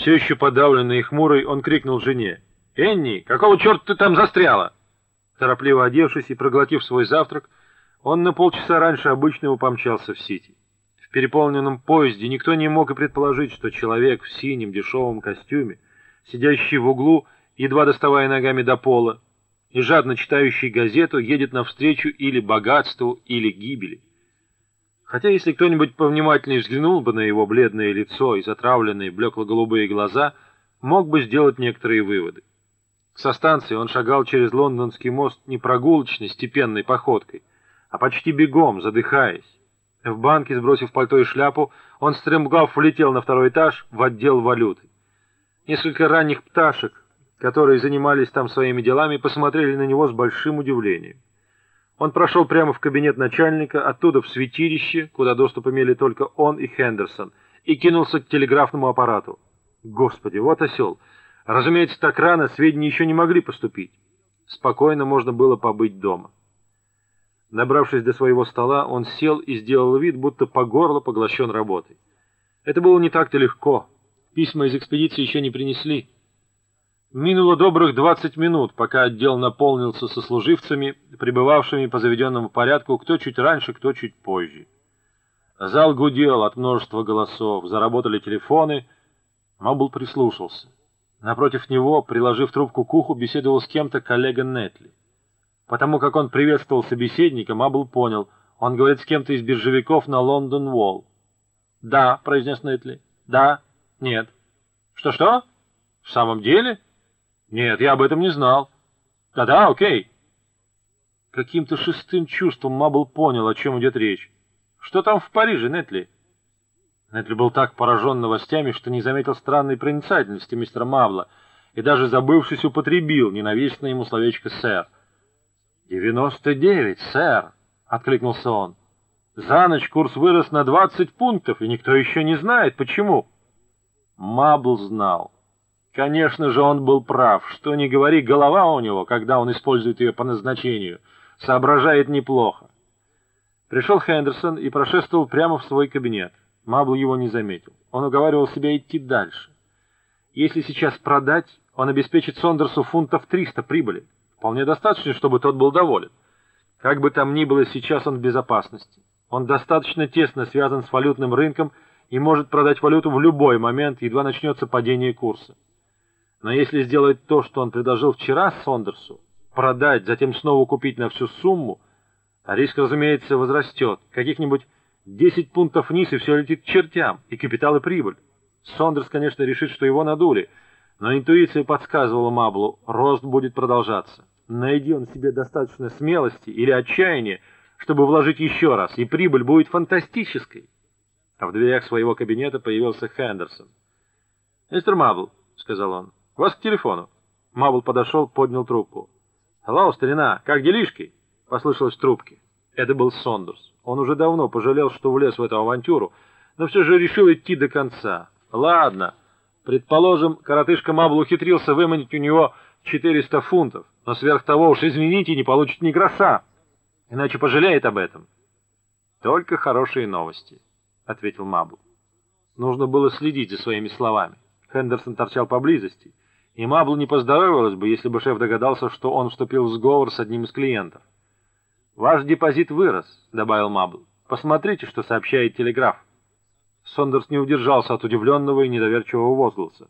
Все еще подавленный и хмурый, он крикнул жене. «Энни, какого черта ты там застряла?» Торопливо одевшись и проглотив свой завтрак, он на полчаса раньше обычного помчался в Сити. В переполненном поезде никто не мог и предположить, что человек в синем дешевом костюме, сидящий в углу, едва доставая ногами до пола, и жадно читающий газету, едет навстречу или богатству, или гибели. Хотя если кто-нибудь повнимательнее взглянул бы на его бледное лицо и затравленные блекло-голубые глаза, мог бы сделать некоторые выводы. Со станции он шагал через лондонский мост не прогулочной, степенной походкой, а почти бегом, задыхаясь. В банке, сбросив пальто и шляпу, он стремглав влетел на второй этаж в отдел валюты. Несколько ранних пташек, которые занимались там своими делами, посмотрели на него с большим удивлением. Он прошел прямо в кабинет начальника, оттуда в святилище, куда доступ имели только он и Хендерсон, и кинулся к телеграфному аппарату. Господи, вот осел! Разумеется, так рано сведения еще не могли поступить. Спокойно можно было побыть дома. Набравшись до своего стола, он сел и сделал вид, будто по горло поглощен работой. Это было не так-то легко. Письма из экспедиции еще не принесли. Минуло добрых 20 минут, пока отдел наполнился сослуживцами, пребывавшими по заведенному порядку, кто чуть раньше, кто чуть позже. Зал гудел от множества голосов, заработали телефоны. Мабл прислушался. Напротив него, приложив трубку к уху, беседовал с кем-то коллега Нетли. Потому как он приветствовал собеседника, Мабл понял, он говорит с кем-то из биржевиков на Лондон-Уолл. «Да», — произнес Нетли. «Да». «Нет». «Что-что? В самом деле?» Нет, я об этом не знал. Да-да, окей. Каким-то шестым чувством Мабл понял, о чем идет речь. Что там в Париже, Нетли? Нетли был так поражен новостями, что не заметил странной проницательности мистера Мабла и даже забывшись употребил ненавистное ему словечко «сэр». «Девяносто девять, сэр!» — откликнулся он. «За ночь курс вырос на двадцать пунктов, и никто еще не знает, почему». Мабл знал. Конечно же, он был прав. Что ни говори, голова у него, когда он использует ее по назначению, соображает неплохо. Пришел Хендерсон и прошествовал прямо в свой кабинет. Мабл его не заметил. Он уговаривал себя идти дальше. Если сейчас продать, он обеспечит Сондерсу фунтов 300 прибыли. Вполне достаточно, чтобы тот был доволен. Как бы там ни было, сейчас он в безопасности. Он достаточно тесно связан с валютным рынком и может продать валюту в любой момент, едва начнется падение курса. Но если сделать то, что он предложил вчера Сондерсу, продать, затем снова купить на всю сумму, а риск, разумеется, возрастет. Каких-нибудь 10 пунктов вниз, и все летит к чертям, и капитал, и прибыль. Сондерс, конечно, решит, что его надули, но интуиция подсказывала Маблу, рост будет продолжаться. Найди он себе достаточно смелости или отчаяния, чтобы вложить еще раз, и прибыль будет фантастической. А в дверях своего кабинета появился Хендерсон. «Мистер Мабл», — сказал он, — «Вас к телефону». Мабл подошел, поднял трубку. «Алло, старина, как делишки?» — послышалось в трубке. Это был Сондерс. Он уже давно пожалел, что влез в эту авантюру, но все же решил идти до конца. «Ладно. Предположим, коротышка Мабл ухитрился выманить у него 400 фунтов, но сверх того уж, извините, не получит ни гроша, иначе пожалеет об этом». «Только хорошие новости», — ответил Мабл. Нужно было следить за своими словами. Хендерсон торчал поблизости — и Маблу не поздоровилось бы, если бы шеф догадался, что он вступил в сговор с одним из клиентов. «Ваш депозит вырос», — добавил Мабл. «Посмотрите, что сообщает телеграф». Сондерс не удержался от удивленного и недоверчивого возгласа.